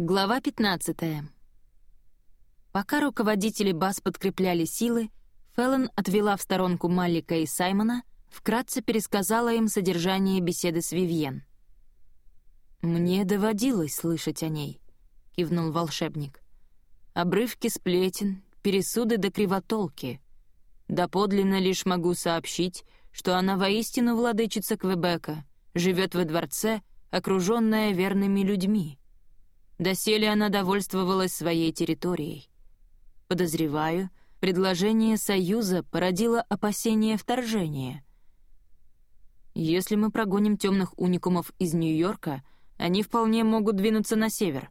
Глава 15. Пока руководители баз подкрепляли силы, Феллон отвела в сторонку Маллика и Саймона, вкратце пересказала им содержание беседы с Вивьен. «Мне доводилось слышать о ней», — кивнул волшебник. «Обрывки сплетен, пересуды до кривотолки. Доподлинно лишь могу сообщить, что она воистину владычица Квебека, живет во дворце, окруженная верными людьми. Доселе она довольствовалась своей территорией. Подозреваю, предложение Союза породило опасение вторжения. Если мы прогоним темных уникумов из Нью-Йорка, они вполне могут двинуться на север,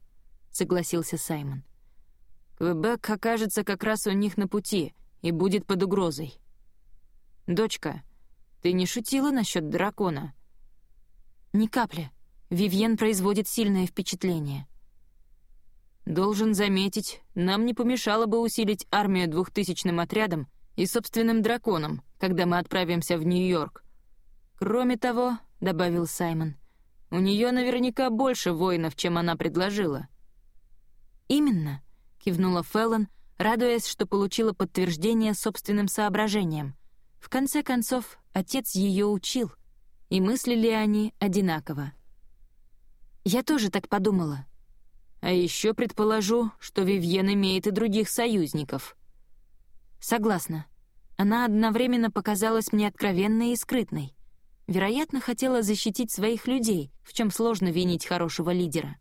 согласился Саймон. Квебек окажется как раз у них на пути и будет под угрозой. «Дочка, ты не шутила насчет дракона?» «Ни капли. Вивьен производит сильное впечатление», Должен заметить, нам не помешало бы усилить армию двухтысячным отрядом и собственным драконом, когда мы отправимся в Нью-Йорк. Кроме того, — добавил Саймон, — у нее наверняка больше воинов, чем она предложила. «Именно», — кивнула Феллон, радуясь, что получила подтверждение собственным соображениям. В конце концов, отец ее учил, и мыслили они одинаково. «Я тоже так подумала», а еще предположу, что Вивьен имеет и других союзников. Согласна. Она одновременно показалась мне откровенной и скрытной. Вероятно, хотела защитить своих людей, в чем сложно винить хорошего лидера.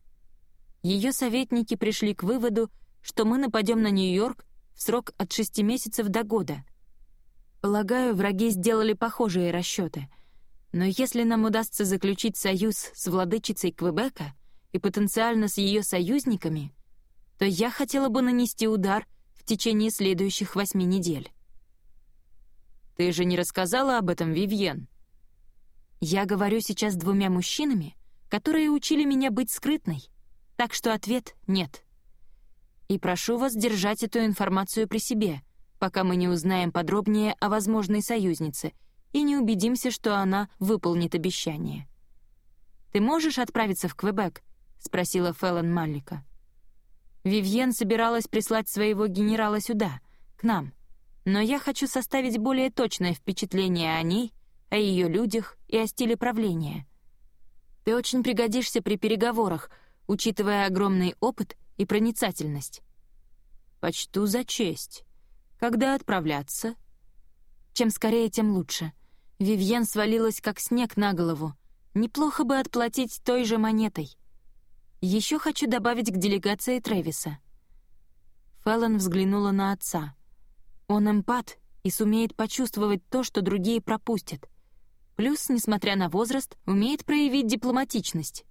Ее советники пришли к выводу, что мы нападем на Нью-Йорк в срок от шести месяцев до года. Полагаю, враги сделали похожие расчеты. Но если нам удастся заключить союз с владычицей Квебека — и потенциально с ее союзниками, то я хотела бы нанести удар в течение следующих восьми недель. Ты же не рассказала об этом Вивьен? Я говорю сейчас с двумя мужчинами, которые учили меня быть скрытной, так что ответ — нет. И прошу вас держать эту информацию при себе, пока мы не узнаем подробнее о возможной союзнице и не убедимся, что она выполнит обещание. Ты можешь отправиться в Квебек — спросила Феллон Маллика. «Вивьен собиралась прислать своего генерала сюда, к нам, но я хочу составить более точное впечатление о ней, о ее людях и о стиле правления. Ты очень пригодишься при переговорах, учитывая огромный опыт и проницательность». «Почту за честь. Когда отправляться?» «Чем скорее, тем лучше. Вивьен свалилась как снег на голову. Неплохо бы отплатить той же монетой». Еще хочу добавить к делегации Трэвиса». Феллон взглянула на отца. Он эмпат и сумеет почувствовать то, что другие пропустят. Плюс, несмотря на возраст, умеет проявить дипломатичность.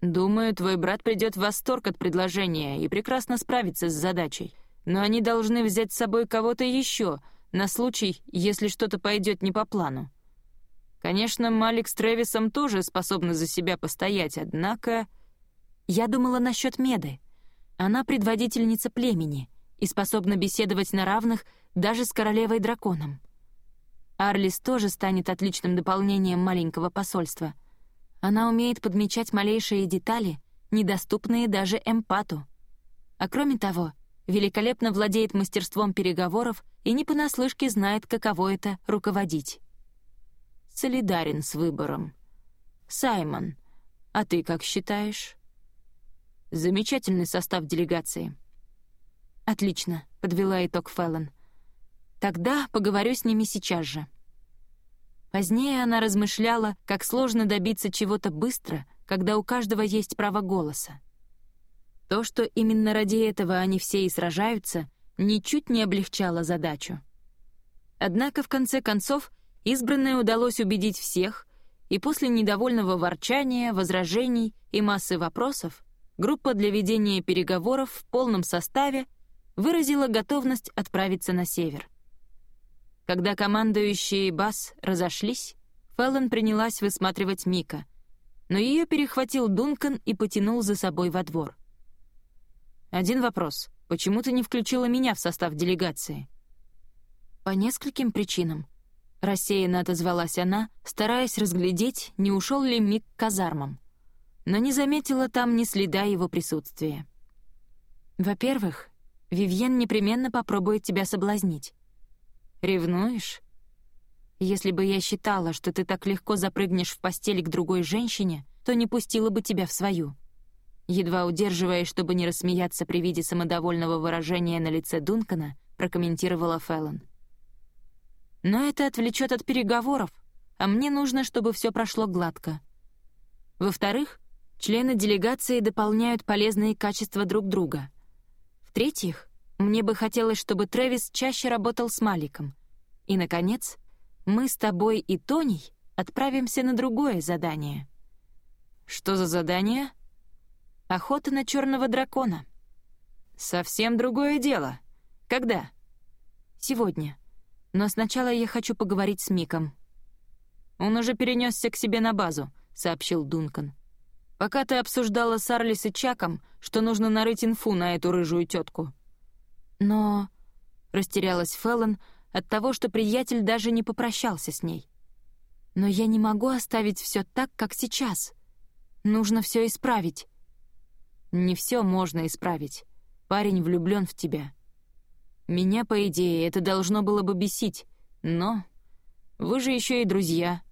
«Думаю, твой брат придет в восторг от предложения и прекрасно справится с задачей. Но они должны взять с собой кого-то еще, на случай, если что-то пойдет не по плану. Конечно, Малик с Трэвисом тоже способны за себя постоять, однако...» Я думала насчет Меды. Она предводительница племени и способна беседовать на равных даже с королевой-драконом. Арлис тоже станет отличным дополнением маленького посольства. Она умеет подмечать малейшие детали, недоступные даже эмпату. А кроме того, великолепно владеет мастерством переговоров и не понаслышке знает, каково это — руководить. Солидарен с выбором. Саймон, а ты как считаешь? Замечательный состав делегации. Отлично, подвела итог Феллон. Тогда поговорю с ними сейчас же. Позднее она размышляла, как сложно добиться чего-то быстро, когда у каждого есть право голоса. То, что именно ради этого они все и сражаются, ничуть не облегчало задачу. Однако, в конце концов, избранной удалось убедить всех, и после недовольного ворчания, возражений и массы вопросов группа для ведения переговоров в полном составе выразила готовность отправиться на север. Когда командующие БАС разошлись, Феллон принялась высматривать Мика, но ее перехватил Дункан и потянул за собой во двор. «Один вопрос. Почему ты не включила меня в состав делегации?» «По нескольким причинам», — рассеянно отозвалась она, стараясь разглядеть, не ушел ли Мик к казармам. Но не заметила там ни следа его присутствия. «Во-первых, Вивьен непременно попробует тебя соблазнить. Ревнуешь? Если бы я считала, что ты так легко запрыгнешь в постель к другой женщине, то не пустила бы тебя в свою». Едва удерживая, чтобы не рассмеяться при виде самодовольного выражения на лице Дункана, прокомментировала Феллон. «Но это отвлечет от переговоров, а мне нужно, чтобы все прошло гладко. Во-вторых, члены делегации дополняют полезные качества друг друга. В-третьих, мне бы хотелось, чтобы Трэвис чаще работал с Маликом. И, наконец, мы с тобой и Тоней отправимся на другое задание». «Что за задание?» «Охота на черного дракона». «Совсем другое дело. Когда?» «Сегодня. Но сначала я хочу поговорить с Миком». «Он уже перенесся к себе на базу», — сообщил Дункан. «Пока ты обсуждала с Арлис и Чаком, что нужно нарыть инфу на эту рыжую тетку». «Но...» — растерялась Феллон от того, что приятель даже не попрощался с ней. «Но я не могу оставить все так, как сейчас. Нужно все исправить». Не все можно исправить. Парень влюблен в тебя. Меня, по идее, это должно было бы бесить, но... Вы же еще и друзья.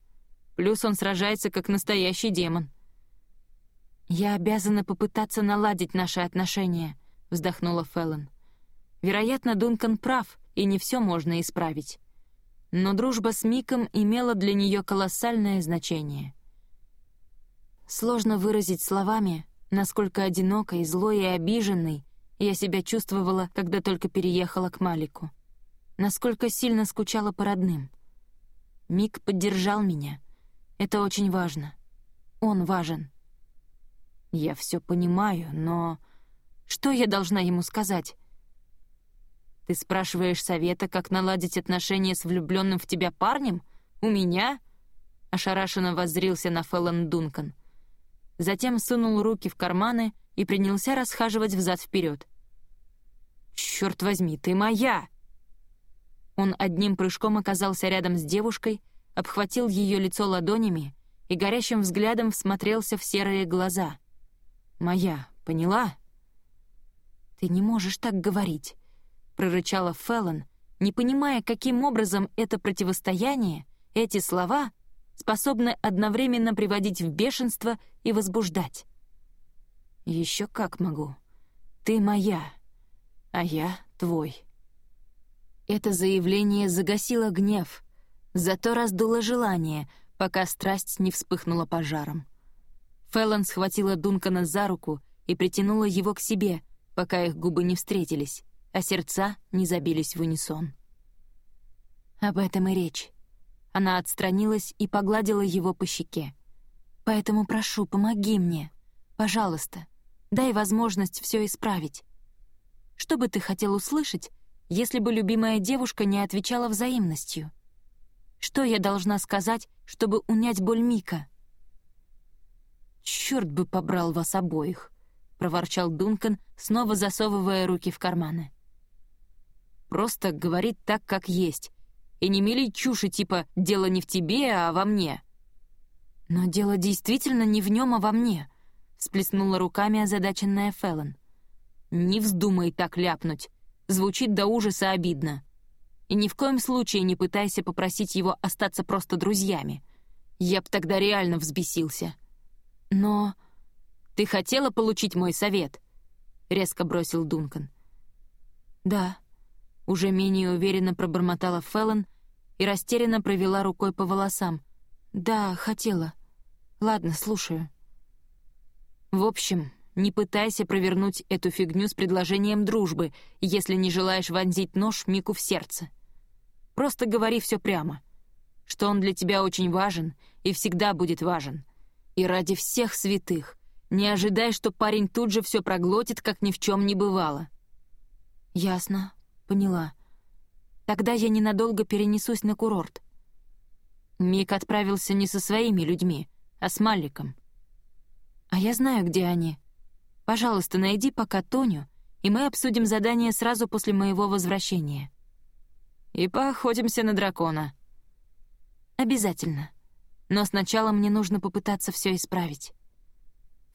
Плюс он сражается как настоящий демон. «Я обязана попытаться наладить наши отношения», — вздохнула Феллон. «Вероятно, Дункан прав, и не все можно исправить. Но дружба с Миком имела для нее колоссальное значение. Сложно выразить словами, насколько одинокой, злой и обиженной я себя чувствовала, когда только переехала к Малику. Насколько сильно скучала по родным. Мик поддержал меня. Это очень важно. Он важен. Я все понимаю, но... Что я должна ему сказать? Ты спрашиваешь совета, как наладить отношения с влюбленным в тебя парнем? У меня? Ошарашенно воззрился на Феллон Дункан — затем сунул руки в карманы и принялся расхаживать взад-вперед. «Черт возьми, ты моя!» Он одним прыжком оказался рядом с девушкой, обхватил ее лицо ладонями и горящим взглядом всмотрелся в серые глаза. «Моя, поняла?» «Ты не можешь так говорить», — прорычала Феллон, не понимая, каким образом это противостояние, эти слова способны одновременно приводить в бешенство и возбуждать. Еще как могу. Ты моя, а я твой. Это заявление загасило гнев, зато раздуло желание, пока страсть не вспыхнула пожаром. Феллон схватила Дункана за руку и притянула его к себе, пока их губы не встретились, а сердца не забились в унисон. Об этом и речь. Она отстранилась и погладила его по щеке. «Поэтому прошу, помоги мне. Пожалуйста, дай возможность все исправить. Что бы ты хотел услышать, если бы любимая девушка не отвечала взаимностью? Что я должна сказать, чтобы унять боль Мика?» «Чёрт бы побрал вас обоих», — проворчал Дункан, снова засовывая руки в карманы. «Просто говорит так, как есть, и не мели чуши типа «дело не в тебе, а во мне». «Но дело действительно не в нем, а во мне», — всплеснула руками озадаченная Феллон. «Не вздумай так ляпнуть. Звучит до ужаса обидно. И ни в коем случае не пытайся попросить его остаться просто друзьями. Я б тогда реально взбесился. Но ты хотела получить мой совет?» — резко бросил Дункан. «Да», уже менее уверенно пробормотала Феллон и растерянно провела рукой по волосам. «Да, хотела. Ладно, слушаю». «В общем, не пытайся провернуть эту фигню с предложением дружбы, если не желаешь вонзить нож Мику в сердце. Просто говори все прямо, что он для тебя очень важен и всегда будет важен. И ради всех святых не ожидай, что парень тут же все проглотит, как ни в чем не бывало». «Ясно», Поняла. Тогда я ненадолго перенесусь на курорт. Мик отправился не со своими людьми, а с Маликом. А я знаю, где они. Пожалуйста, найди пока Тоню, и мы обсудим задание сразу после моего возвращения. И поохотимся на дракона. Обязательно. Но сначала мне нужно попытаться все исправить.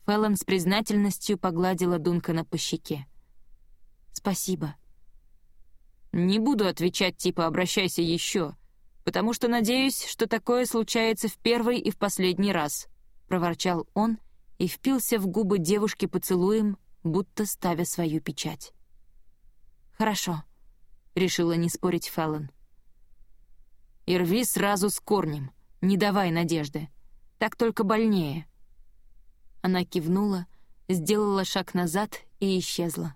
Фэллон с признательностью погладила Дункана по щеке. «Спасибо». «Не буду отвечать типа «обращайся еще», потому что надеюсь, что такое случается в первый и в последний раз», — проворчал он и впился в губы девушки поцелуем, будто ставя свою печать. «Хорошо», — решила не спорить Феллон. «И рви сразу с корнем, не давай надежды. Так только больнее». Она кивнула, сделала шаг назад и исчезла.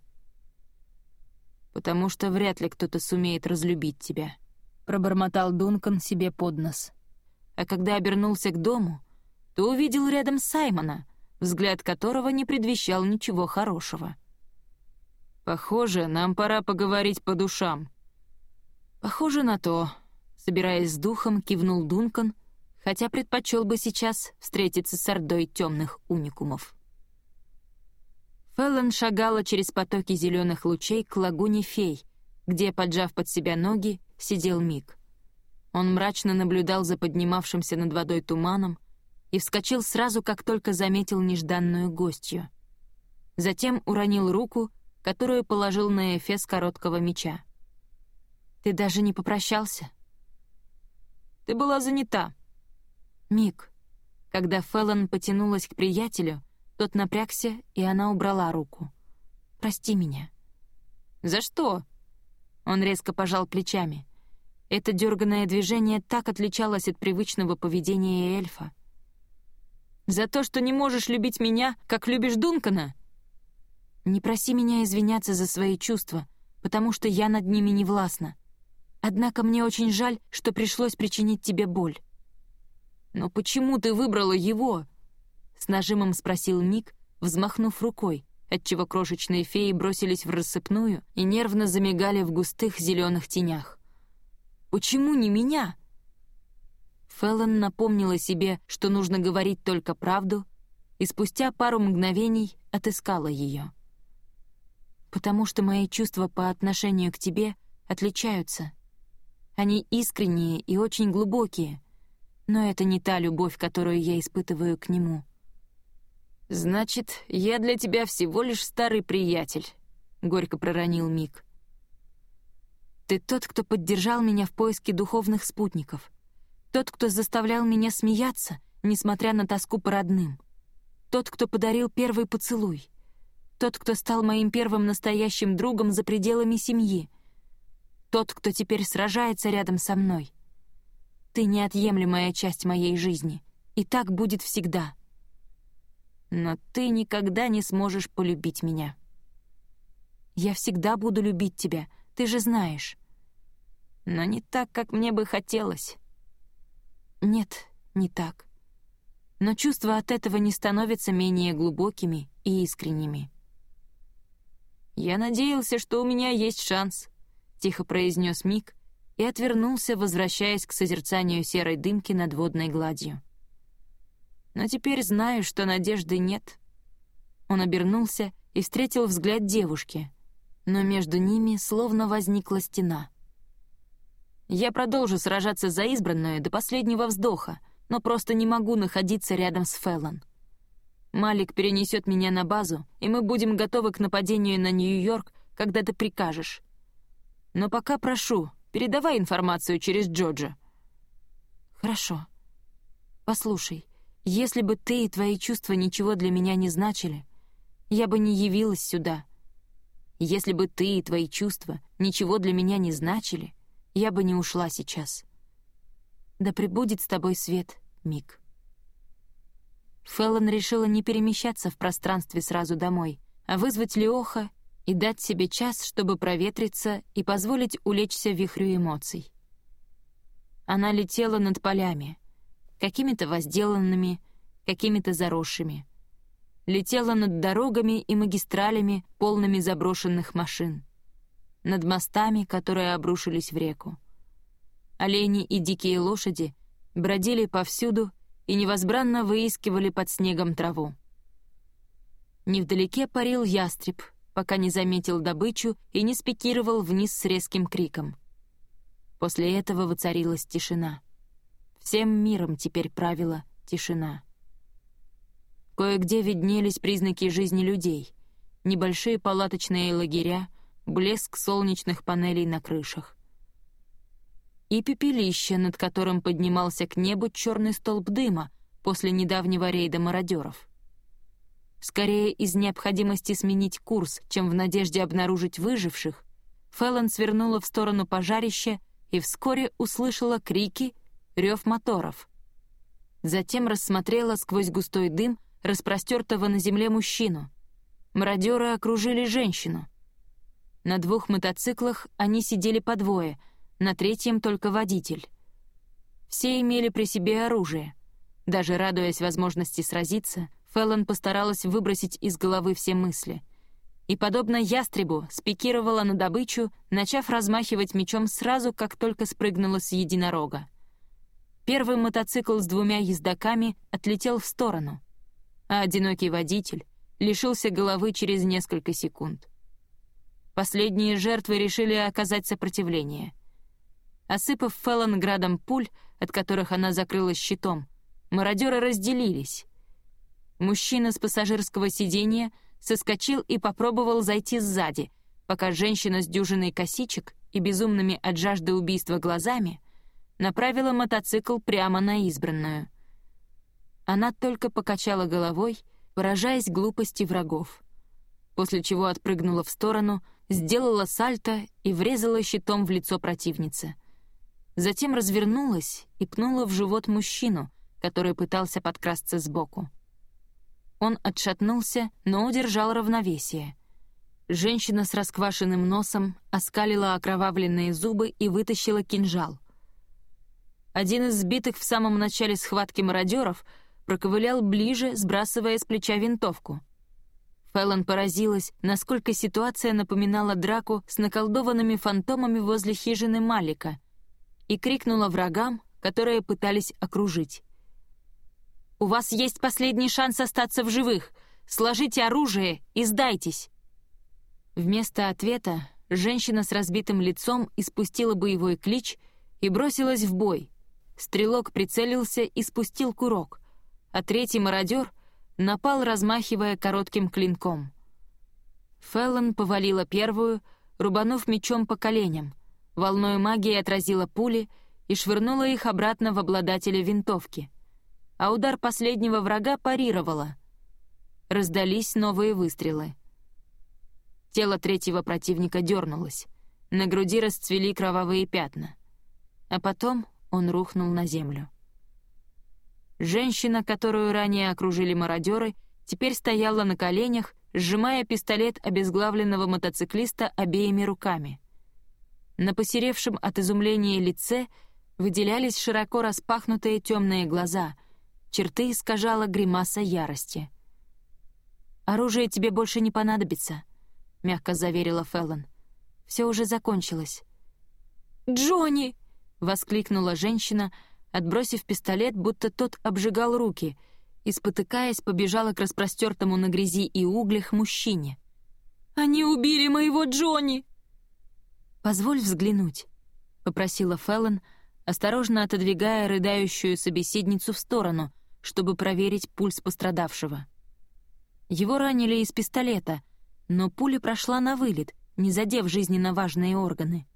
«Потому что вряд ли кто-то сумеет разлюбить тебя», — пробормотал Дункан себе под нос. А когда обернулся к дому, то увидел рядом Саймона, взгляд которого не предвещал ничего хорошего. «Похоже, нам пора поговорить по душам». «Похоже на то», — собираясь с духом, кивнул Дункан, хотя предпочел бы сейчас встретиться с ордой темных уникумов. Феллон шагала через потоки зеленых лучей к лагуне фей, где, поджав под себя ноги, сидел Мик. Он мрачно наблюдал за поднимавшимся над водой туманом и вскочил сразу, как только заметил нежданную гостью. Затем уронил руку, которую положил на эфес короткого меча. «Ты даже не попрощался?» «Ты была занята». «Мик». Когда Феллон потянулась к приятелю, тот напрягся, и она убрала руку. «Прости меня». «За что?» Он резко пожал плечами. Это дерганное движение так отличалось от привычного поведения эльфа. «За то, что не можешь любить меня, как любишь Дункана?» «Не проси меня извиняться за свои чувства, потому что я над ними не властна. Однако мне очень жаль, что пришлось причинить тебе боль». «Но почему ты выбрала его?» — с нажимом спросил Ник, взмахнув рукой, отчего крошечные феи бросились в рассыпную и нервно замигали в густых зеленых тенях. «Почему не меня?» Феллон напомнила себе, что нужно говорить только правду, и спустя пару мгновений отыскала ее. «Потому что мои чувства по отношению к тебе отличаются. Они искренние и очень глубокие, но это не та любовь, которую я испытываю к нему». «Значит, я для тебя всего лишь старый приятель», — горько проронил Мик. «Ты тот, кто поддержал меня в поиске духовных спутников. Тот, кто заставлял меня смеяться, несмотря на тоску по родным. Тот, кто подарил первый поцелуй. Тот, кто стал моим первым настоящим другом за пределами семьи. Тот, кто теперь сражается рядом со мной. Ты неотъемлемая часть моей жизни, и так будет всегда» но ты никогда не сможешь полюбить меня. Я всегда буду любить тебя, ты же знаешь. Но не так, как мне бы хотелось. Нет, не так. Но чувства от этого не становятся менее глубокими и искренними. «Я надеялся, что у меня есть шанс», — тихо произнес Мик и отвернулся, возвращаясь к созерцанию серой дымки над водной гладью но теперь знаю, что надежды нет». Он обернулся и встретил взгляд девушки, но между ними словно возникла стена. «Я продолжу сражаться за избранную до последнего вздоха, но просто не могу находиться рядом с Феллон. Малик перенесет меня на базу, и мы будем готовы к нападению на Нью-Йорк, когда ты прикажешь. Но пока прошу, передавай информацию через Джоджа». «Хорошо. Послушай, если бы ты и твои чувства ничего для меня не значили, я бы не явилась сюда. Если бы ты и твои чувства ничего для меня не значили, я бы не ушла сейчас. Да пребудет с тобой свет, Мик. Феллон решила не перемещаться в пространстве сразу домой, а вызвать Леоха и дать себе час, чтобы проветриться и позволить улечься вихрю эмоций. Она летела над полями — какими-то возделанными, какими-то заросшими. Летела над дорогами и магистралями, полными заброшенных машин. Над мостами, которые обрушились в реку. Олени и дикие лошади бродили повсюду и невозбранно выискивали под снегом траву. Невдалеке парил ястреб, пока не заметил добычу и не спикировал вниз с резким криком. После этого воцарилась тишина. Всем миром теперь правила тишина. Кое-где виднелись признаки жизни людей. Небольшие палаточные лагеря, блеск солнечных панелей на крышах. И пепелище, над которым поднимался к небу черный столб дыма после недавнего рейда мародеров. Скорее из необходимости сменить курс, чем в надежде обнаружить выживших, Феллон свернула в сторону пожарища и вскоре услышала крики, рев моторов. Затем рассмотрела сквозь густой дым распростертого на земле мужчину. Мародеры окружили женщину. На двух мотоциклах они сидели по двое, на третьем только водитель. Все имели при себе оружие. Даже радуясь возможности сразиться, Феллон постаралась выбросить из головы все мысли. И, подобно ястребу, спикировала на добычу, начав размахивать мечом сразу, как только спрыгнула с единорога. Первый мотоцикл с двумя ездаками отлетел в сторону, а одинокий водитель лишился головы через несколько секунд. Последние жертвы решили оказать сопротивление. Осыпав Феллон градом пуль, от которых она закрылась щитом, мародеры разделились. Мужчина с пассажирского сиденья соскочил и попробовал зайти сзади, пока женщина с дюжиной косичек и безумными от жажды убийства глазами направила мотоцикл прямо на избранную. Она только покачала головой, поражаясь глупости врагов, после чего отпрыгнула в сторону, сделала сальто и врезала щитом в лицо противницы. Затем развернулась и пнула в живот мужчину, который пытался подкрасться сбоку. Он отшатнулся, но удержал равновесие. Женщина с расквашенным носом оскалила окровавленные зубы и вытащила кинжал. Один из сбитых в самом начале схватки мародеров проковылял ближе, сбрасывая с плеча винтовку. Фэллон поразилась, насколько ситуация напоминала драку с наколдованными фантомами возле хижины Малика, и крикнула врагам, которые пытались окружить. «У вас есть последний шанс остаться в живых! Сложите оружие и сдайтесь!» Вместо ответа женщина с разбитым лицом испустила боевой клич и бросилась в бой — Стрелок прицелился и спустил курок, а третий мародер напал, размахивая коротким клинком. Феллон повалила первую, рубанув мечом по коленям, волной магии отразила пули и швырнула их обратно в обладателя винтовки. А удар последнего врага парировала. Раздались новые выстрелы. Тело третьего противника дернулось. На груди расцвели кровавые пятна. А потом он рухнул на землю. Женщина, которую ранее окружили мародеры, теперь стояла на коленях, сжимая пистолет обезглавленного мотоциклиста обеими руками. На посеревшем от изумления лице выделялись широко распахнутые темные глаза, черты искажала гримаса ярости. «Оружие тебе больше не понадобится», — мягко заверила Феллон. «Все уже закончилось». «Джонни!» — воскликнула женщина, отбросив пистолет, будто тот обжигал руки, и, спотыкаясь, побежала к распростертому на грязи и углях мужчине. «Они убили моего Джонни!» «Позволь взглянуть», — попросила Феллон, осторожно отодвигая рыдающую собеседницу в сторону, чтобы проверить пульс пострадавшего. Его ранили из пистолета, но пуля прошла на вылет, не задев жизненно важные органы.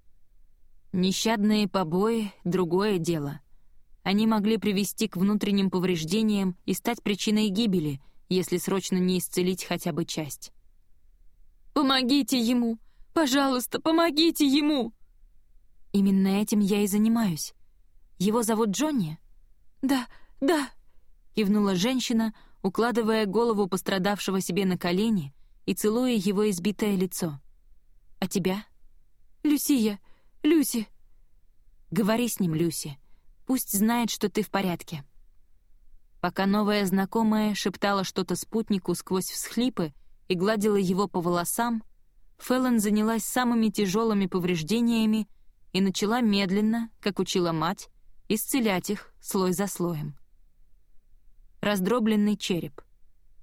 Нещадные побои — другое дело. Они могли привести к внутренним повреждениям и стать причиной гибели, если срочно не исцелить хотя бы часть. «Помогите ему! Пожалуйста, помогите ему!» «Именно этим я и занимаюсь. Его зовут Джонни?» «Да, да», — кивнула женщина, укладывая голову пострадавшего себе на колени и целуя его избитое лицо. «А тебя?» «Люсия, «Люси!» «Говори с ним, Люси. Пусть знает, что ты в порядке». Пока новая знакомая шептала что-то спутнику сквозь всхлипы и гладила его по волосам, Фэллон занялась самыми тяжелыми повреждениями и начала медленно, как учила мать, исцелять их слой за слоем. Раздробленный череп.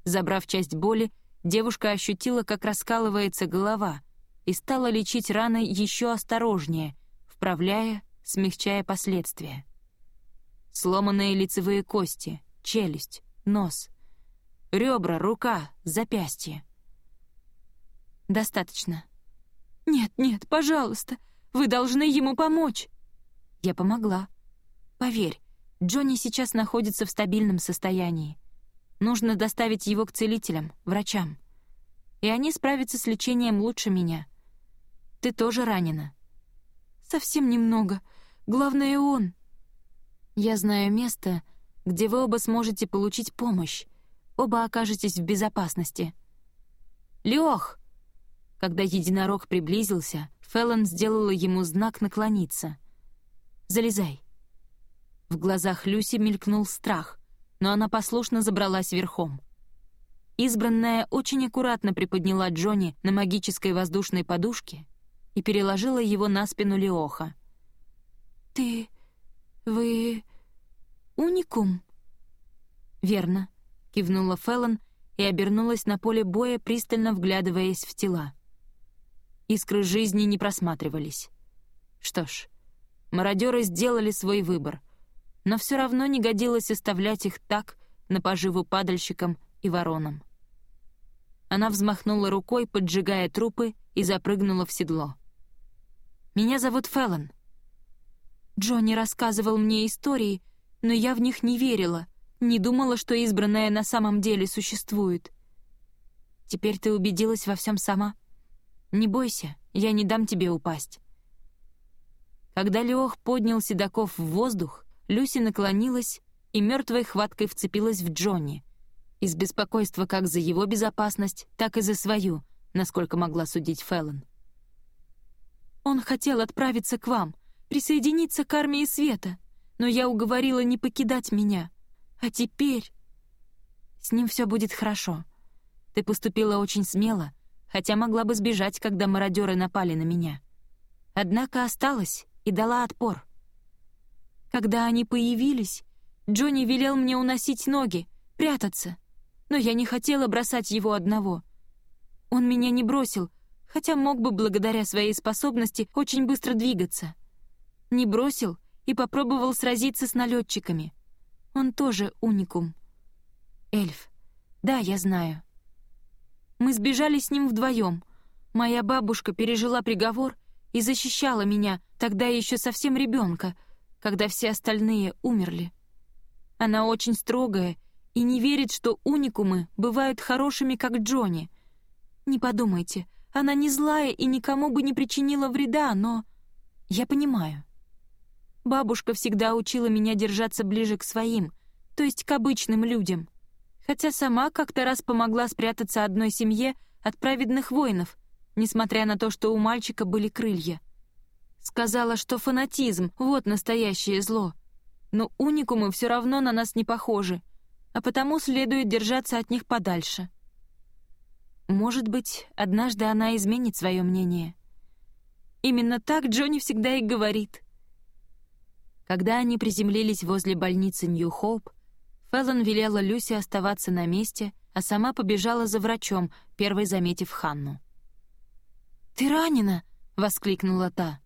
Забрав часть боли, девушка ощутила, как раскалывается голова, и стала лечить раны еще осторожнее, вправляя, смягчая последствия. Сломанные лицевые кости, челюсть, нос. Ребра, рука, запястье. Достаточно. Нет, нет, пожалуйста, вы должны ему помочь. Я помогла. Поверь, Джонни сейчас находится в стабильном состоянии. Нужно доставить его к целителям, врачам. И они справятся с лечением лучше меня. Ты тоже ранена. Совсем немного. Главное, он. Я знаю место, где вы оба сможете получить помощь. Оба окажетесь в безопасности. Лёх! Когда единорог приблизился, Феллон сделала ему знак наклониться. «Залезай». В глазах Люси мелькнул страх, но она послушно забралась верхом. Избранная очень аккуратно приподняла Джонни на магической воздушной подушке и переложила его на спину Леоха. «Ты... вы... уникум?» «Верно», — кивнула Феллон и обернулась на поле боя, пристально вглядываясь в тела. Искры жизни не просматривались. Что ж, мародеры сделали свой выбор, но все равно не годилось оставлять их так на поживу падальщикам и воронам. Она взмахнула рукой, поджигая трупы, и запрыгнула в седло. «Меня зовут Феллон». Джонни рассказывал мне истории, но я в них не верила, не думала, что избранная на самом деле существует. Теперь ты убедилась во всем сама?» Не бойся, я не дам тебе упасть». Когда Леох поднял седаков в воздух, Люси наклонилась и мертвой хваткой вцепилась в Джонни. Из беспокойства как за его безопасность, так и за свою, насколько могла судить Феллон. «Он хотел отправиться к вам, присоединиться к армии света, но я уговорила не покидать меня. А теперь...» «С ним все будет хорошо. Ты поступила очень смело, хотя могла бы сбежать, когда мародеры напали на меня. Однако осталась и дала отпор. Когда они появились, Джонни велел мне уносить ноги, прятаться, но я не хотела бросать его одного. Он меня не бросил, хотя мог бы благодаря своей способности очень быстро двигаться. Не бросил и попробовал сразиться с налетчиками. Он тоже уникум. Эльф. Да, я знаю. Мы сбежали с ним вдвоем. Моя бабушка пережила приговор и защищала меня, тогда еще совсем ребенка, когда все остальные умерли. Она очень строгая и не верит, что уникумы бывают хорошими, как Джонни. Не подумайте, она не злая и никому бы не причинила вреда, но... Я понимаю. Бабушка всегда учила меня держаться ближе к своим, то есть к обычным людям хотя сама как-то раз помогла спрятаться одной семье от праведных воинов, несмотря на то, что у мальчика были крылья. Сказала, что фанатизм — вот настоящее зло. Но уникумы все равно на нас не похожи, а потому следует держаться от них подальше. Может быть, однажды она изменит свое мнение. Именно так Джонни всегда и говорит. Когда они приземлились возле больницы Нью-Хоуп, Феллон велела Люси оставаться на месте, а сама побежала за врачом, первой заметив Ханну. «Ты ранена!» — воскликнула та.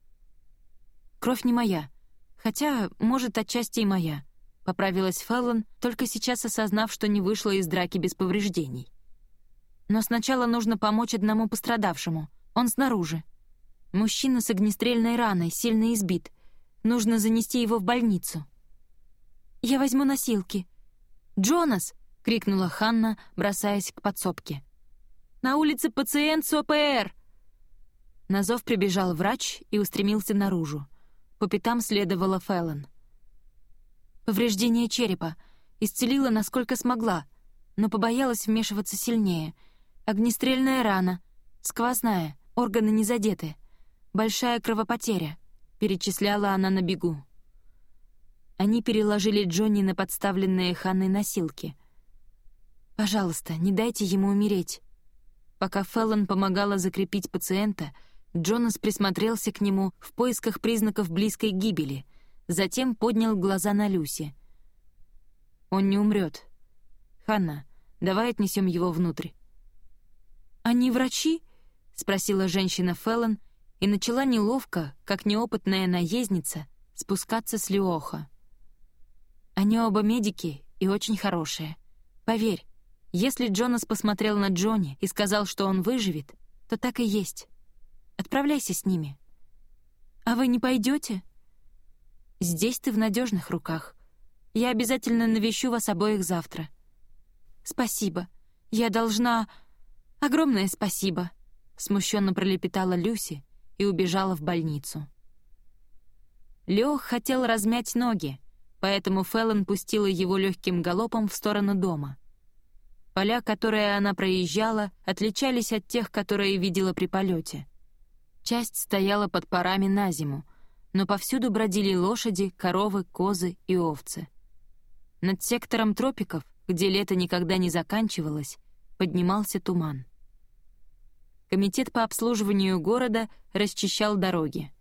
«Кровь не моя. Хотя, может, отчасти и моя», — поправилась Феллон, только сейчас осознав, что не вышла из драки без повреждений. «Но сначала нужно помочь одному пострадавшему. Он снаружи. Мужчина с огнестрельной раной, сильно избит. Нужно занести его в больницу». «Я возьму носилки», «Джонас!» — крикнула Ханна, бросаясь к подсобке. «На улице пациент с ОПР!» На зов прибежал врач и устремился наружу. По пятам следовала Фэллон. Повреждение черепа. Исцелила, насколько смогла, но побоялась вмешиваться сильнее. Огнестрельная рана. Сквозная, органы не задеты. Большая кровопотеря. Перечисляла она на бегу. Они переложили Джонни на подставленные Ханной носилки. «Пожалуйста, не дайте ему умереть». Пока Феллон помогала закрепить пациента, Джонас присмотрелся к нему в поисках признаков близкой гибели, затем поднял глаза на Люси. «Он не умрет. Ханна, давай отнесем его внутрь». «Они врачи?» — спросила женщина Феллон и начала неловко, как неопытная наездница, спускаться с Леоха. Они оба медики и очень хорошие. Поверь, Если Джонас посмотрел на Джонни и сказал, что он выживет, то так и есть. Отправляйся с ними. А вы не пойдете? Здесь ты в надежных руках. Я обязательно навещу вас обоих завтра. Спасибо. Я должна... Огромное спасибо. Смущенно пролепетала Люси и убежала в больницу. Лех хотел размять ноги, поэтому Феллон пустила его легким галопом в сторону дома. Поля, которые она проезжала, отличались от тех, которые видела при полете. Часть стояла под парами на зиму, но повсюду бродили лошади, коровы, козы и овцы. Над сектором тропиков, где лето никогда не заканчивалось, поднимался туман. Комитет по обслуживанию города расчищал дороги.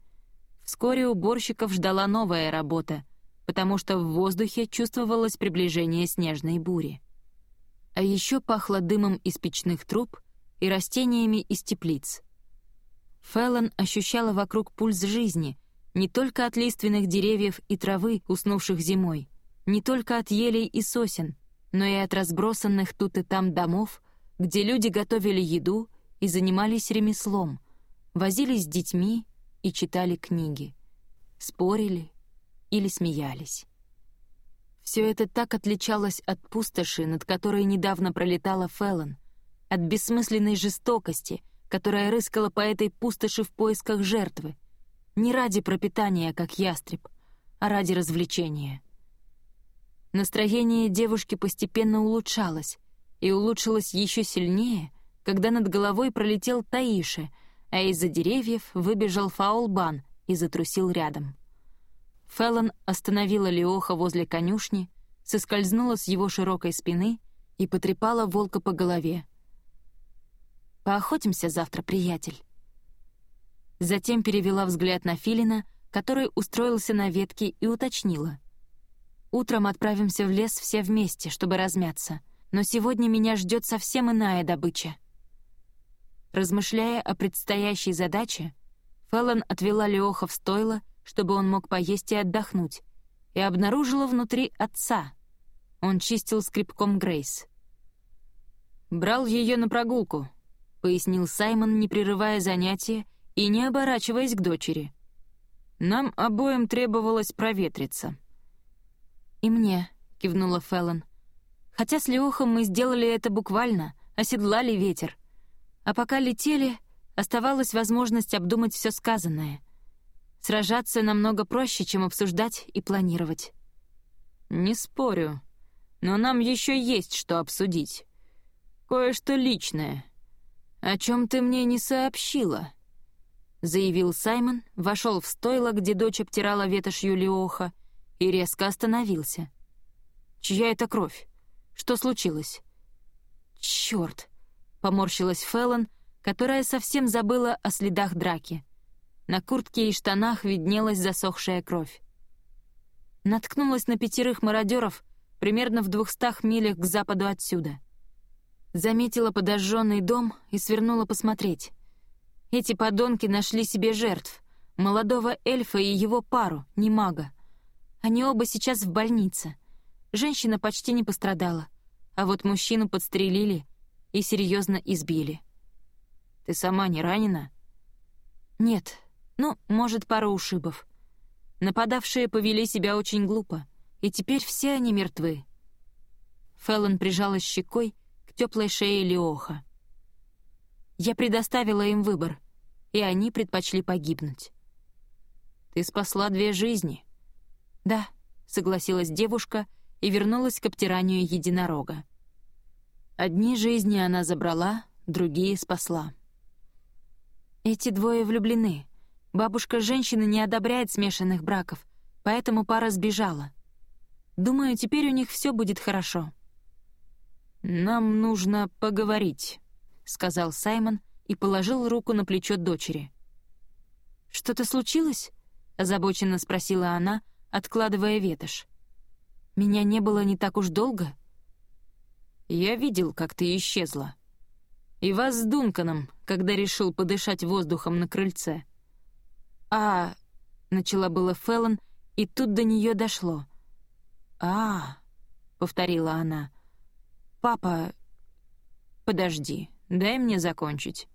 Вскоре уборщиков ждала новая работа, потому что в воздухе чувствовалось приближение снежной бури. А еще пахло дымом из печных труб и растениями из теплиц. Феллон ощущала вокруг пульс жизни не только от лиственных деревьев и травы, уснувших зимой, не только от елей и сосен, но и от разбросанных тут и там домов, где люди готовили еду и занимались ремеслом, возились с детьми и читали книги, спорили или смеялись. Все это так отличалось от пустоши, над которой недавно пролетала Феллон, от бессмысленной жестокости, которая рыскала по этой пустоши в поисках жертвы, не ради пропитания, как ястреб, а ради развлечения. Настроение девушки постепенно улучшалось, и улучшилось еще сильнее, когда над головой пролетел Таиша, а из-за деревьев выбежал Фаулбан и затрусил рядом. Феллон остановила Леоха возле конюшни, соскользнула с его широкой спины и потрепала волка по голове. «Поохотимся завтра, приятель». Затем перевела взгляд на Филина, который устроился на ветке и уточнила. «Утром отправимся в лес все вместе, чтобы размяться, но сегодня меня ждет совсем иная добыча». Размышляя о предстоящей задаче, Феллон отвела Леоха в стойло чтобы он мог поесть и отдохнуть, и обнаружила внутри отца. Он чистил скребком Грейс. «Брал ее на прогулку», — пояснил Саймон, не прерывая занятия и не оборачиваясь к дочери. «Нам обоим требовалось проветриться». «И мне», — кивнула Феллон. «Хотя с Леохом мы сделали это буквально, оседлали ветер. А пока летели, оставалась возможность обдумать все сказанное — Сражаться намного проще, чем обсуждать и планировать. «Не спорю, но нам еще есть что обсудить. Кое-что личное. О чем ты мне не сообщила?» Заявил Саймон, вошел в стойло, где дочь обтирала ветошью Леоха, и резко остановился. «Чья это кровь? Что случилось?» «Чёрт!» — поморщилась Феллон, которая совсем забыла о следах драки. На куртке и штанах виднелась засохшая кровь. Наткнулась на пятерых мародеров примерно в двухстах милях к западу отсюда. Заметила подожженный дом и свернула посмотреть. Эти подонки нашли себе жертв, молодого эльфа и его пару, не мага. Они оба сейчас в больнице. Женщина почти не пострадала, а вот мужчину подстрелили и серьезно избили. «Ты сама не ранена?» «Нет», ну, может, пара ушибов. Нападавшие повели себя очень глупо, и теперь все они мертвы. Феллон прижалась щекой к теплой шее Леоха. Я предоставила им выбор, и они предпочли погибнуть. «Ты спасла две жизни». «Да», — согласилась девушка и вернулась к обтиранию единорога. Одни жизни она забрала, другие спасла. «Эти двое влюблены», Бабушка женщины не одобряет смешанных браков, поэтому пара сбежала. Думаю, теперь у них все будет хорошо». «Нам нужно поговорить», — сказал Саймон и положил руку на плечо дочери. «Что-то случилось?» — озабоченно спросила она, откладывая ветошь. «Меня не было не так уж долго». «Я видел, как ты исчезла. И вас с Дунканом, когда решил подышать воздухом на крыльце. «А...» — начала было Феллон, и тут до нее дошло. «А...» — повторила она. «Папа... подожди, дай мне закончить».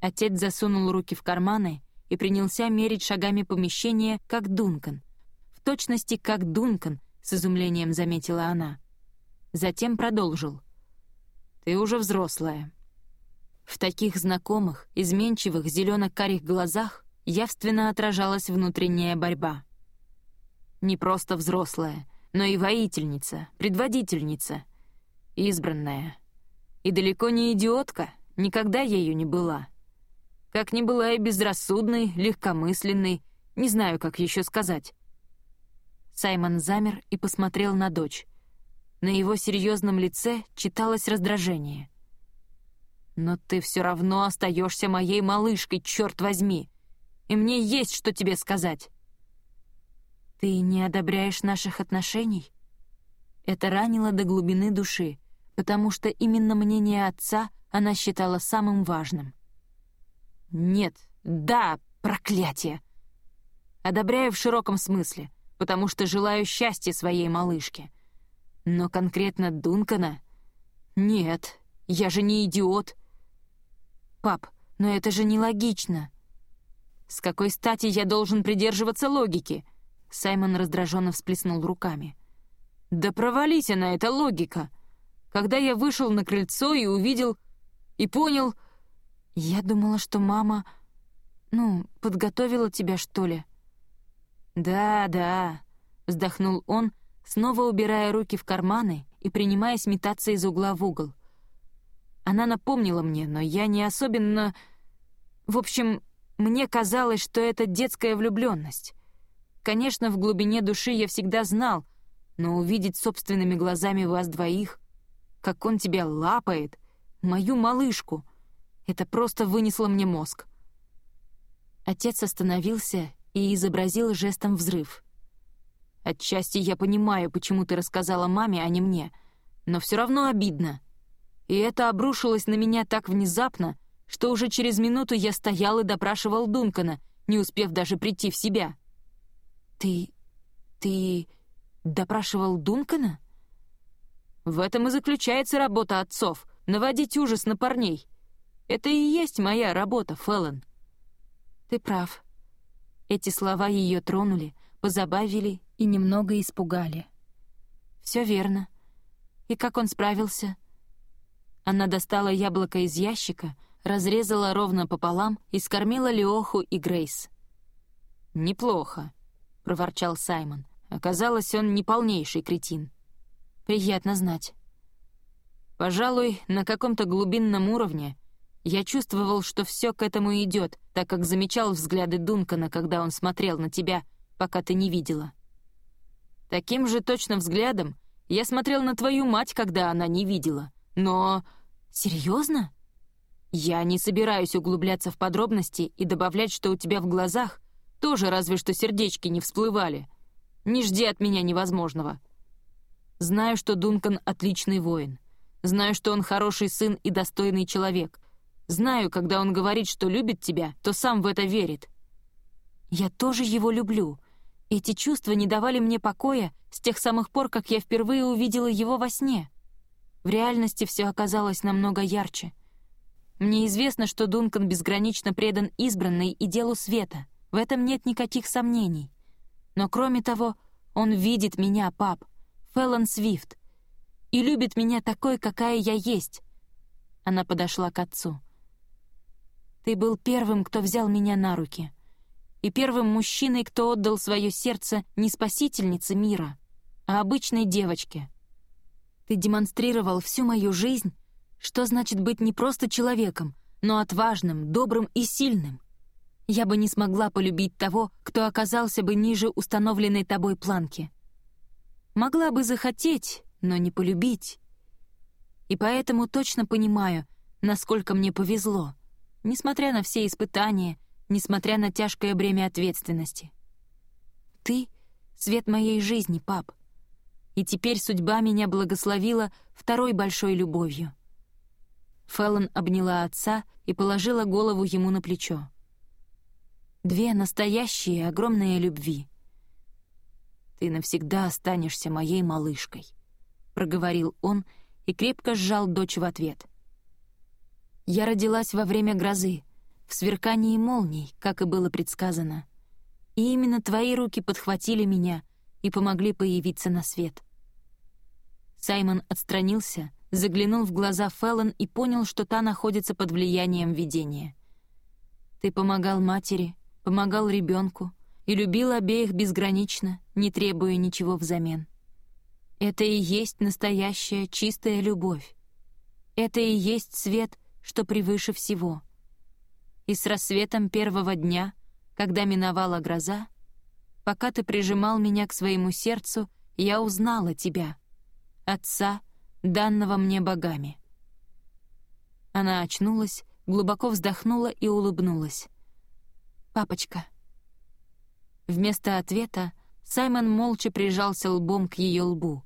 Отец засунул руки в карманы и принялся мерить шагами помещение, как Дункан. В точности, как Дункан, с изумлением заметила она. Затем продолжил. «Ты уже взрослая». В таких знакомых, изменчивых зелено-карих глазах явственно отражалась внутренняя борьба. Не просто взрослая, но и воительница, предводительница, избранная. И далеко не идиотка, никогда ею не была. Как ни была и безрассудной, легкомысленной, не знаю, как еще сказать. Саймон замер и посмотрел на дочь. На его серьезном лице читалось раздражение. «Но ты все равно остаешься моей малышкой, черт возьми! И мне есть что тебе сказать!» «Ты не одобряешь наших отношений?» Это ранило до глубины души, потому что именно мнение отца она считала самым важным. «Нет, да, проклятие!» Одобряю в широком смысле, потому что желаю счастья своей малышке. Но конкретно Дункана? Нет, я же не идиот. Пап, но это же нелогично. С какой стати я должен придерживаться логики? Саймон раздраженно всплеснул руками. Да провались она, эта логика. Когда я вышел на крыльцо и увидел... и понял... Я думала, что мама... ну, подготовила тебя, что ли? «Да, да», — вздохнул он, снова убирая руки в карманы и принимаясь метаться из угла в угол. Она напомнила мне, но я не особенно... В общем, мне казалось, что это детская влюбленность. Конечно, в глубине души я всегда знал, но увидеть собственными глазами вас двоих, как он тебя лапает, мою малышку, это просто вынесло мне мозг. Отец остановился и изобразил жестом взрыв. «Отчасти я понимаю, почему ты рассказала маме, а не мне, но все равно обидно. И это обрушилось на меня так внезапно, что уже через минуту я стоял и допрашивал Дункана, не успев даже прийти в себя». «Ты... ты... допрашивал Дункана?» «В этом и заключается работа отцов — наводить ужас на парней. Это и есть моя работа, Фэллон». «Ты прав», эти слова ее тронули, позабавили и немного испугали. Все верно. И как он справился? Она достала яблоко из ящика, разрезала ровно пополам и скормила Леоху и Грейс. «Неплохо», — проворчал Саймон. Оказалось, он не полнейший кретин. «Приятно знать». Пожалуй, на каком-то глубинном уровне я чувствовал, что все к этому идет, так как замечал взгляды Дункана, когда он смотрел на тебя, пока ты не видела. Таким же точно взглядом я смотрел на твою мать, когда она не видела. Но... Серьезно? Я не собираюсь углубляться в подробности и добавлять, что у тебя в глазах тоже разве что сердечки не всплывали. Не жди от меня невозможного. Знаю, что Дункан — отличный воин. Знаю, что он хороший сын и достойный человек — Знаю, когда он говорит, что любит тебя, то сам в это верит. Я тоже его люблю. Эти чувства не давали мне покоя с тех самых пор, как я впервые увидела его во сне. В реальности все оказалось намного ярче. Мне известно, что Дункан безгранично предан избранной и делу света. В этом нет никаких сомнений. Но кроме того, он видит меня, пап, Феллон Свифт, и любит меня такой, какая я есть. Она подошла к отцу. Ты был первым, кто взял меня на руки. И первым мужчиной, кто отдал свое сердце не спасительнице мира, а обычной девочке. Ты демонстрировал всю мою жизнь, что значит быть не просто человеком, но отважным, добрым и сильным. Я бы не смогла полюбить того, кто оказался бы ниже установленной тобой планки. Могла бы захотеть, но не полюбить. И поэтому точно понимаю, насколько мне повезло — несмотря на все испытания, несмотря на тяжкое бремя ответственности. Ты — свет моей жизни, пап. И теперь судьба меня благословила второй большой любовью. Феллон обняла отца и положила голову ему на плечо. Две настоящие огромные любви. «Ты навсегда останешься моей малышкой», — проговорил он и крепко сжал дочь в ответ. Я родилась во время грозы, в сверкании молний, как и было предсказано. И именно твои руки подхватили меня и помогли появиться на свет. Саймон отстранился, заглянул в глаза Феллон и понял, что та находится под влиянием видения. «Ты помогал матери, помогал ребенку и любил обеих безгранично, не требуя ничего взамен. Это и есть настоящая чистая любовь. Это и есть свет, что превыше всего. И с рассветом первого дня, когда миновала гроза, пока ты прижимал меня к своему сердцу, я узнала тебя, отца, данного мне богами. Она очнулась, глубоко вздохнула и улыбнулась. «Папочка». Вместо ответа Саймон молча прижался лбом к ее лбу.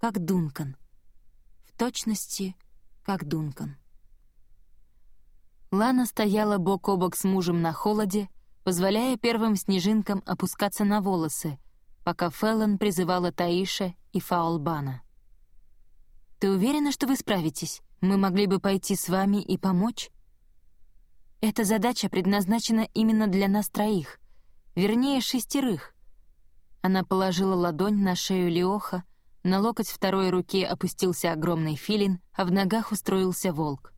Как Дункан. В точности, как Дункан. Лана стояла бок о бок с мужем на холоде, позволяя первым снежинкам опускаться на волосы, пока Феллон призывала Таиша и Фаулбана. «Ты уверена, что вы справитесь? Мы могли бы пойти с вами и помочь?» «Эта задача предназначена именно для нас троих, вернее, шестерых». Она положила ладонь на шею Леоха, на локоть второй руки опустился огромный филин, а в ногах устроился волк.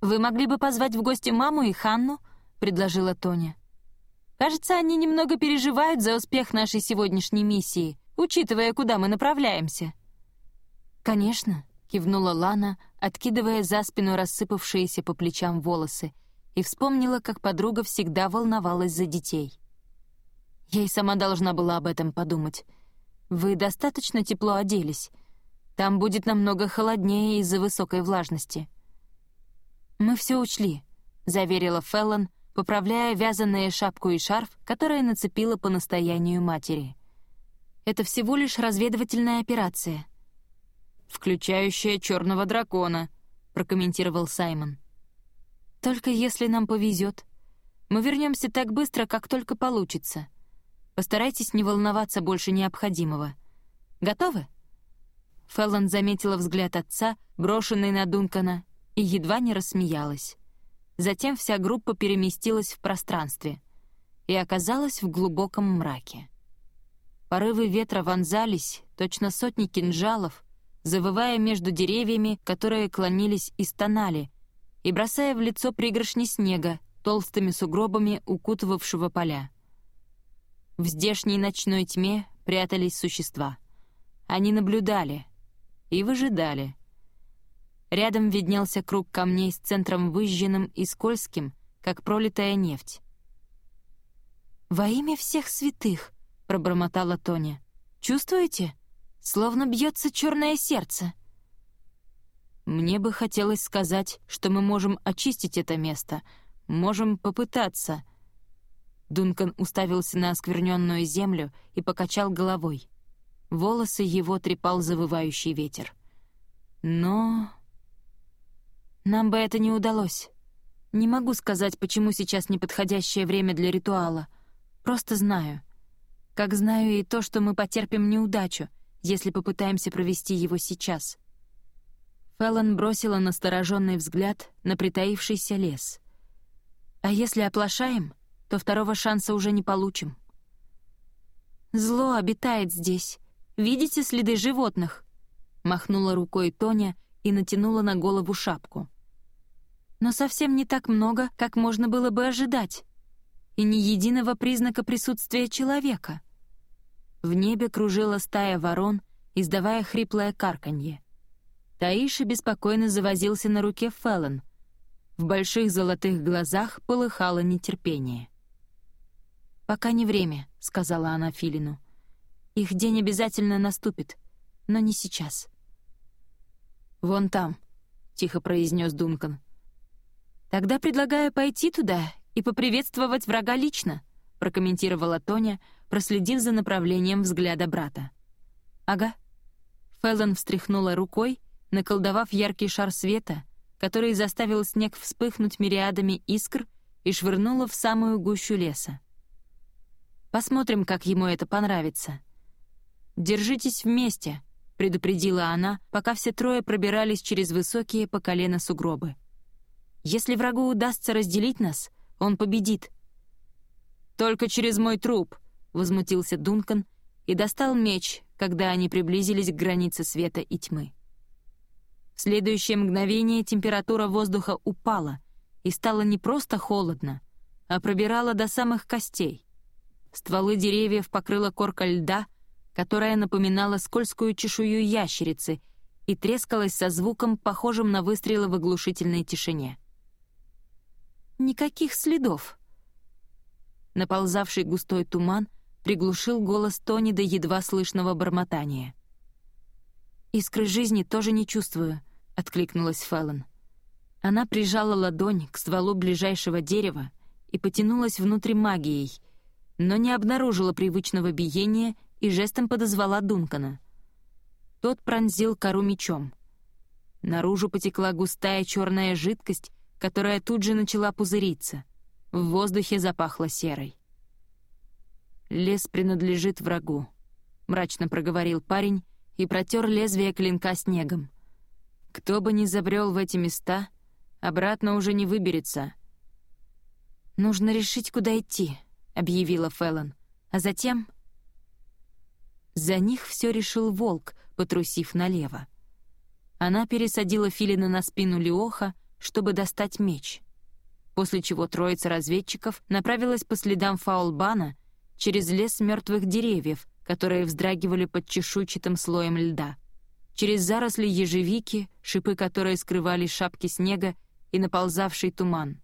«Вы могли бы позвать в гости маму и Ханну?» — предложила Тоня. «Кажется, они немного переживают за успех нашей сегодняшней миссии, учитывая, куда мы направляемся». «Конечно», — кивнула Лана, откидывая за спину рассыпавшиеся по плечам волосы, и вспомнила, как подруга всегда волновалась за детей. Я и сама должна была об этом подумать. Вы достаточно тепло оделись? Там будет намного холоднее из-за высокой влажности». «Мы все учли», — заверила Феллон, поправляя вязаные шапку и шарф, которые нацепила по настоянию матери. «Это всего лишь разведывательная операция». «Включающая черного дракона», — прокомментировал Саймон. «Только если нам повезет. Мы вернемся так быстро, как только получится. Постарайтесь не волноваться больше необходимого. Готовы?» Феллон заметила взгляд отца, брошенный на Дункана, и едва не рассмеялась. Затем вся группа переместилась в пространстве и оказалась в глубоком мраке. Порывы ветра вонзались, точно сотни кинжалов, завывая между деревьями, которые клонились и стонали, и бросая в лицо пригоршни снега, толстыми сугробами укутывавшего поля. В здешней ночной тьме прятались существа. Они наблюдали и выжидали. Рядом виднелся круг камней с центром выжженным и скользким, как пролитая нефть. «Во имя всех святых!» — пробормотала Тоня. «Чувствуете? Словно бьется черное сердце». «Мне бы хотелось сказать, что мы можем очистить это место, можем попытаться», Дункан уставился на оскверненную землю и покачал головой. Волосы его трепал завывающий ветер. Но... Нам бы это не удалось. Не могу сказать, почему сейчас неподходящее время для ритуала. Просто знаю. Как знаю и то, что мы потерпим неудачу, если попытаемся провести его сейчас. Феллон бросила настороженный взгляд на притаившийся лес. «А если оплошаем?» то второго шанса уже не получим. «Зло обитает здесь. Видите следы животных?» Махнула рукой Тоня и натянула на голову шапку. «Но совсем не так много, как можно было бы ожидать. И ни единого признака присутствия человека». В небе кружила стая ворон, издавая хриплое карканье. Таиша беспокойно завозился на руке Феллон. В больших золотых глазах полыхало нетерпение. «Пока не время», — сказала она Филину. «Их день обязательно наступит, но не сейчас». «Вон там», — тихо произнес Дункан. «Тогда предлагаю пойти туда и поприветствовать врага лично», — прокомментировала Тоня, проследив за направлением взгляда брата. «Ага». Феллон встряхнула рукой, наколдовав яркий шар света, который заставил снег вспыхнуть мириадами искр и швырнула в самую гущу леса. Посмотрим, как ему это понравится. Держитесь вместе, — предупредила она, пока все трое пробирались через высокие по колено сугробы. «Если врагу удастся разделить нас, он победит». «Только через мой труп», — возмутился Дункан и достал меч, когда они приблизились к границе света и тьмы. В следующее мгновение температура воздуха упала и стало не просто холодно, а пробирала до самых костей. Стволы деревьев покрыла корка льда, которая напоминала скользкую чешую ящерицы и трескалась со звуком, похожим на выстрелы в оглушительной тишине. «Никаких следов». Наползавший густой туман приглушил голос Тони до едва слышного бормотания. «Искры жизни тоже не чувствую», — откликнулась Феллон. Она прижала ладонь к стволу ближайшего дерева и потянулась внутрь магией, но не обнаружила привычного биения и жестом подозвала Дункана. Тот пронзил кору мечом. Наружу потекла густая черная жидкость, которая тут же начала пузыриться. В воздухе запахло серой. «Лес принадлежит врагу», — мрачно проговорил парень и протер лезвие клинка снегом. «Кто бы ни забрел в эти места, обратно уже не выберется». «Нужно решить, куда идти», — объявила Феллон. «А затем...» За них все решил волк, потрусив налево. Она пересадила Филина на спину Леоха, чтобы достать меч. После чего троица разведчиков направилась по следам Фаулбана через лес мертвых деревьев, которые вздрагивали под чешуйчатым слоем льда, через заросли ежевики, шипы которой скрывали шапки снега и наползавший туман,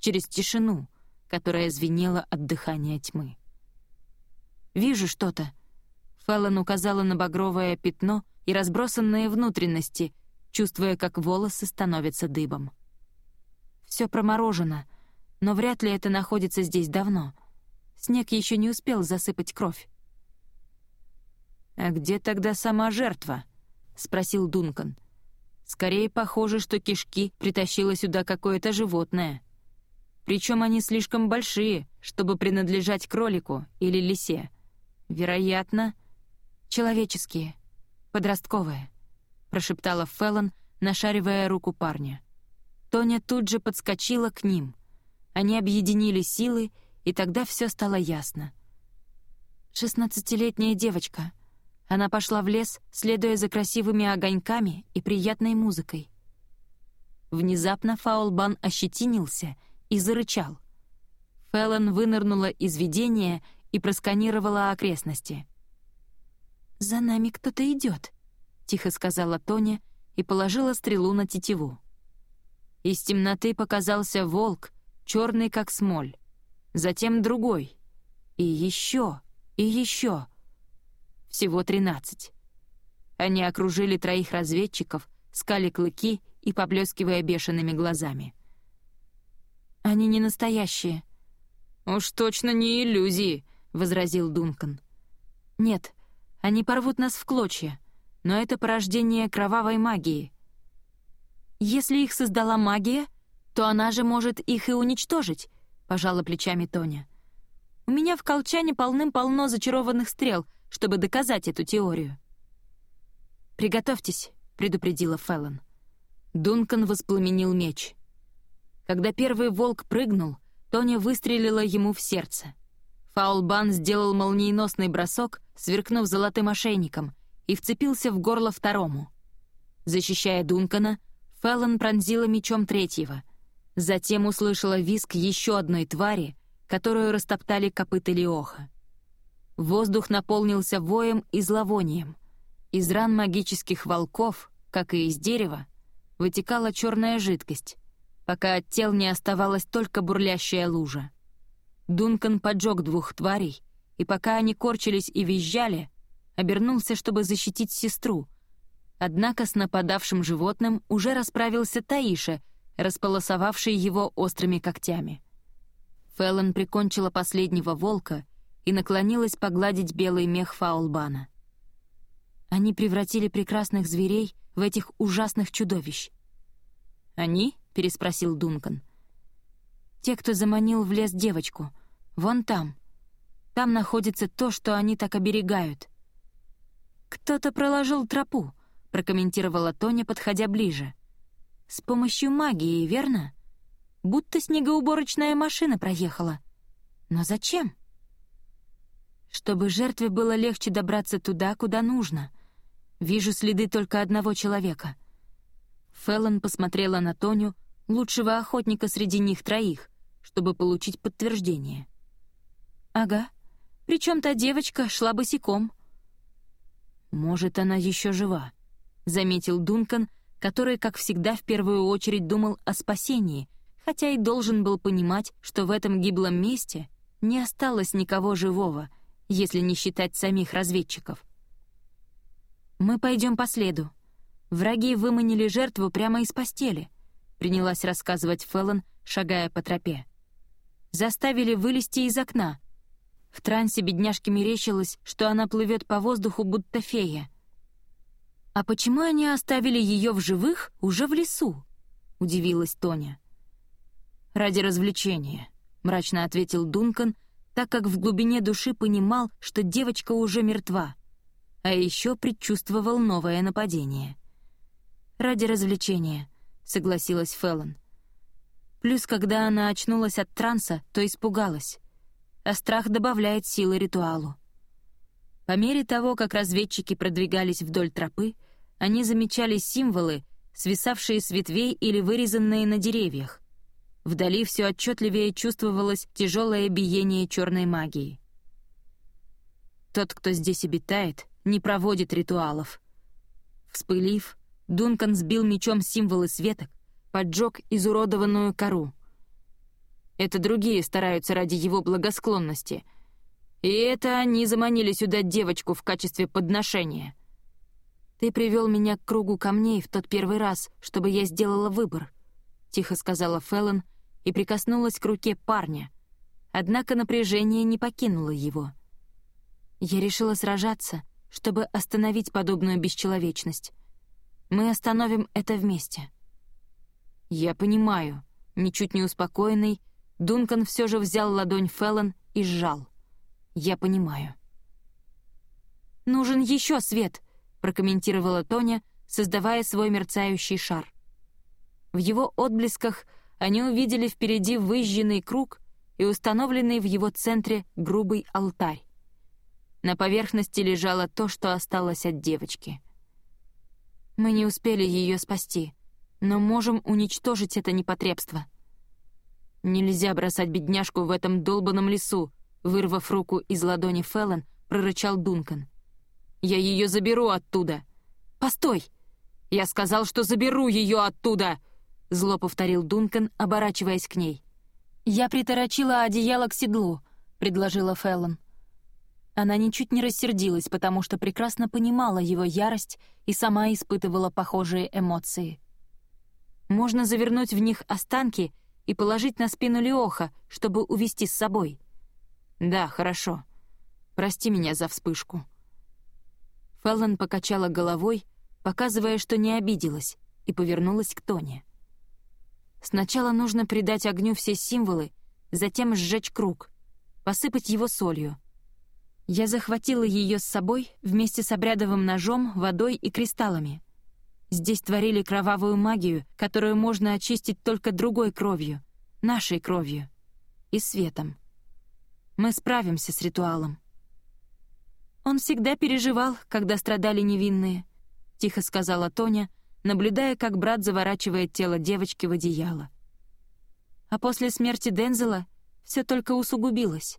через тишину, которая звенела от дыхания тьмы. «Вижу что-то», — Феллон указала на багровое пятно и разбросанные внутренности, чувствуя, как волосы становятся дыбом. «Все проморожено, но вряд ли это находится здесь давно», Снег еще не успел засыпать кровь. «А где тогда сама жертва?» — спросил Дункан. «Скорее похоже, что кишки притащило сюда какое-то животное. Причем они слишком большие, чтобы принадлежать кролику или лисе. Вероятно, человеческие, подростковые», — прошептала Феллон, нашаривая руку парня. Тоня тут же подскочила к ним. Они объединили силы и тогда все стало ясно. Шестнадцатилетняя девочка. Она пошла в лес, следуя за красивыми огоньками и приятной музыкой. Внезапно Фаулбан ощетинился и зарычал. Феллон вынырнула из видения и просканировала окрестности. «За нами кто-то идет», — тихо сказала Тоня и положила стрелу на тетиву. Из темноты показался волк, черный как смоль затем другой. И еще, и еще. Всего тринадцать. Они окружили троих разведчиков, скали клыки и поблескивая бешеными глазами. «Они не настоящие». «Уж точно не иллюзии», — возразил Дункан. «Нет, они порвут нас в клочья, но это порождение кровавой магии. Если их создала магия, то она же может их и уничтожить, пожала плечами Тоня. «У меня в колчане полным-полно зачарованных стрел, чтобы доказать эту теорию». «Приготовьтесь», — предупредила Феллон. Дункан воспламенил меч. Когда первый волк прыгнул, Тоня выстрелила ему в сердце. Фаулбан сделал молниеносный бросок, сверкнув золотым ошейником, и вцепился в горло второму. Защищая Дункана, Феллон пронзила мечом третьего — Затем услышала визг еще одной твари, которую растоптали копыта Леоха. Воздух наполнился воем и зловонием. Из ран магических волков, как и из дерева, вытекала черная жидкость, пока от тел не оставалась только бурлящая лужа. Дункан поджег двух тварей, и пока они корчились и визжали, обернулся, чтобы защитить сестру. Однако с нападавшим животным уже расправился Таиша — располосовавший его острыми когтями. Феллон прикончила последнего волка и наклонилась погладить белый мех Фаулбана. Они превратили прекрасных зверей в этих ужасных чудовищ. «Они?» — переспросил Дункан. «Те, кто заманил в лес девочку. Вон там. Там находится то, что они так оберегают». «Кто-то проложил тропу», — прокомментировала Тоня, подходя ближе. «С помощью магии, верно? Будто снегоуборочная машина проехала. Но зачем?» «Чтобы жертве было легче добраться туда, куда нужно. Вижу следы только одного человека». Феллон посмотрела на Тоню, лучшего охотника среди них троих, чтобы получить подтверждение. «Ага. Причем та девочка шла босиком». «Может, она еще жива», — заметил Дункан, который, как всегда, в первую очередь думал о спасении, хотя и должен был понимать, что в этом гиблом месте не осталось никого живого, если не считать самих разведчиков. «Мы пойдем по следу. Враги выманили жертву прямо из постели», — принялась рассказывать Феллон, шагая по тропе. «Заставили вылезти из окна, в трансе бедняжке мерещилось, что она плывет по воздуху, будто фея. «А почему они оставили ее в живых уже в лесу?» — удивилась Тоня. «Ради развлечения», — мрачно ответил Дункан, так как в глубине души понимал, что девочка уже мертва, а еще предчувствовал новое нападение. «Ради развлечения», — согласилась Феллон. Плюс, когда она очнулась от транса, то испугалась а страх добавляет силы ритуалу. По мере того, как разведчики продвигались вдоль тропы, они замечали символы, свисавшие с ветвей или вырезанные на деревьях. Вдали все отчетливее чувствовалось тяжелое биение черной магии. Тот, кто здесь обитает, не проводит ритуалов. Вспылив, Дункан сбил мечом символы светок, поджег изуродованную кору — это другие стараются ради его благосклонности. И это они заманили сюда девочку в качестве подношения. Ты привел меня к кругу камней в тот первый раз, чтобы я сделала выбор, тихо сказала Феллон и прикоснулась к руке парня. Однако напряжение не покинуло его. Я решила сражаться, чтобы остановить подобную бесчеловечность. Мы остановим это вместе. Я понимаю, ничуть не успокоенный, Дункан все же взял ладонь Феллон и сжал. «Я понимаю». «Нужен еще свет», — прокомментировала Тоня, создавая свой мерцающий шар. В его отблесках они увидели впереди выжженный круг и установленный в его центре грубый алтарь. На поверхности лежало то, что осталось от девочки. «Мы не успели ее спасти, но можем уничтожить это непотребство», «Нельзя бросать бедняжку в этом долбанном лесу», вырвав руку из ладони Феллон, прорычал Дункан. «Я ее заберу оттуда!» «Постой! Я сказал, что заберу ее оттуда!» Зло повторил Дункан, оборачиваясь к ней. «Я приторочила одеяло к седлу», — предложила Феллон. Она ничуть не рассердилась, потому что прекрасно понимала его ярость и сама испытывала похожие эмоции. Можно завернуть в них останки и положить на спину Леоха, чтобы увести с собой. Да, хорошо. Прости меня за вспышку. Феллон покачала головой, показывая, что не обиделась, и повернулась к Тоне. Сначала нужно придать огню все символы, затем сжечь круг, посыпать его солью. Я захватила ее с собой вместе с обрядовым ножом, водой и кристаллами — Здесь творили кровавую магию, которую можно очистить только другой кровью, нашей кровью и светом. Мы справимся с ритуалом. Он всегда переживал, когда страдали невинные, тихо сказала Тоня, наблюдая, как брат заворачивает тело девочки в одеяло. А после смерти Дензела все только усугубилось.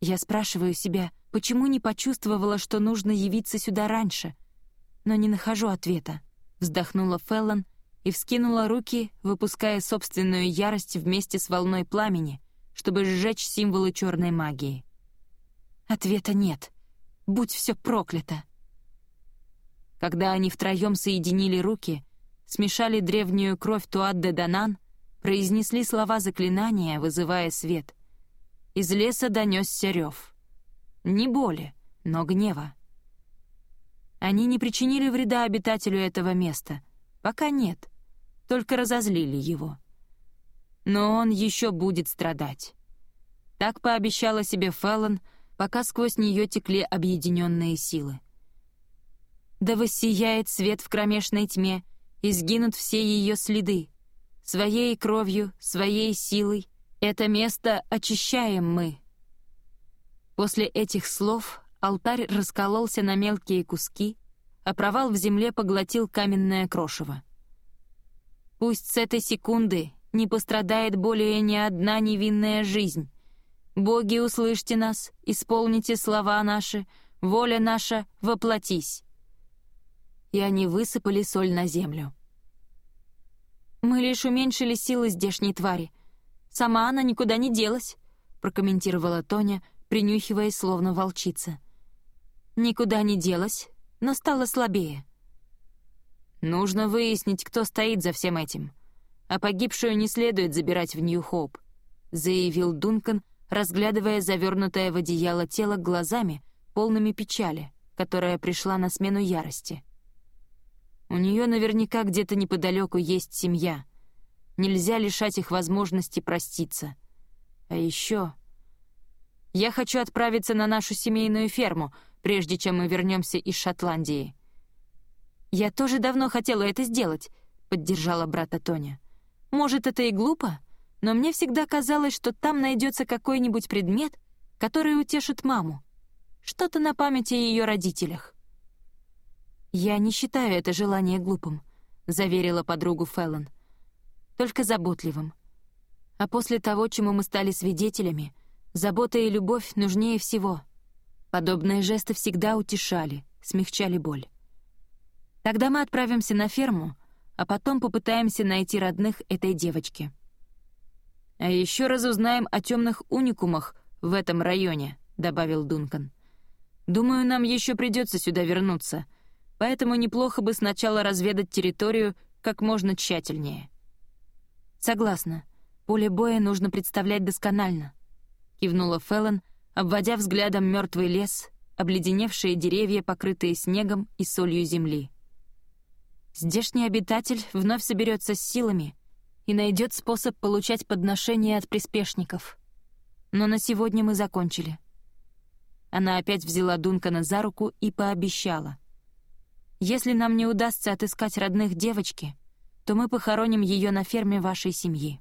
Я спрашиваю себя, почему не почувствовала, что нужно явиться сюда раньше — но не нахожу ответа», — вздохнула Феллон и вскинула руки, выпуская собственную ярость вместе с волной пламени, чтобы сжечь символы черной магии. Ответа нет. Будь все проклято. Когда они втроем соединили руки, смешали древнюю кровь Туат-де-Данан, произнесли слова заклинания, вызывая свет. Из леса донесся рев. Не боли, но гнева. Они не причинили вреда обитателю этого места. Пока нет. Только разозлили его. Но он еще будет страдать. Так пообещала себе Феллон, пока сквозь нее текли объединенные силы. Да воссияет свет в кромешной тьме, и сгинут все ее следы. Своей кровью, своей силой это место очищаем мы». После этих слов алтарь раскололся на мелкие куски, а провал в земле поглотил каменное крошево. Пусть с этой секунды не пострадает более ни одна невинная жизнь. Боги, услышьте нас, исполните слова наши, воля наша, воплотись. И они высыпали соль на землю. «Мы лишь уменьшили силы здешней твари. Сама она никуда не делась», — прокомментировала Тоня, принюхиваясь, словно волчица. «Никуда не делась, но стала слабее». «Нужно выяснить, кто стоит за всем этим. А погибшую не следует забирать в Нью-Хоуп», — заявил Дункан, разглядывая завернутое в одеяло тело глазами, полными печали, которая пришла на смену ярости. «У нее наверняка где-то неподалеку есть семья. Нельзя лишать их возможности проститься. А еще...» «Я хочу отправиться на нашу семейную ферму, прежде чем мы вернемся из Шотландии», «Я тоже давно хотела это сделать», — поддержала брата Тоня. «Может, это и глупо, но мне всегда казалось, что там найдется какой-нибудь предмет, который утешит маму. Что-то на память о ее родителях». «Я не считаю это желание глупым», — заверила подругу Феллон. «Только заботливым. А после того, чему мы стали свидетелями, забота и любовь нужнее всего. Подобные жесты всегда утешали, смягчали боль. Тогда мы отправимся на ферму, а потом попытаемся найти родных этой девочки. А еще разузнаем о темных уникумах в этом районе, добавил Дункан. Думаю, нам еще придется сюда вернуться, поэтому неплохо бы сначала разведать территорию как можно тщательнее. Согласна. Поле боя нужно представлять досконально, кивнула Феллон, обводя взглядом мертвый лес, обледеневшие деревья, покрытые снегом и солью земли. Здешний обитатель вновь соберется с силами и найдет способ получать подношения от приспешников. Но на сегодня мы закончили. Она опять взяла Дункана за руку и пообещала. «Если нам не удастся отыскать родных девочки, то мы похороним ее на ферме вашей семьи».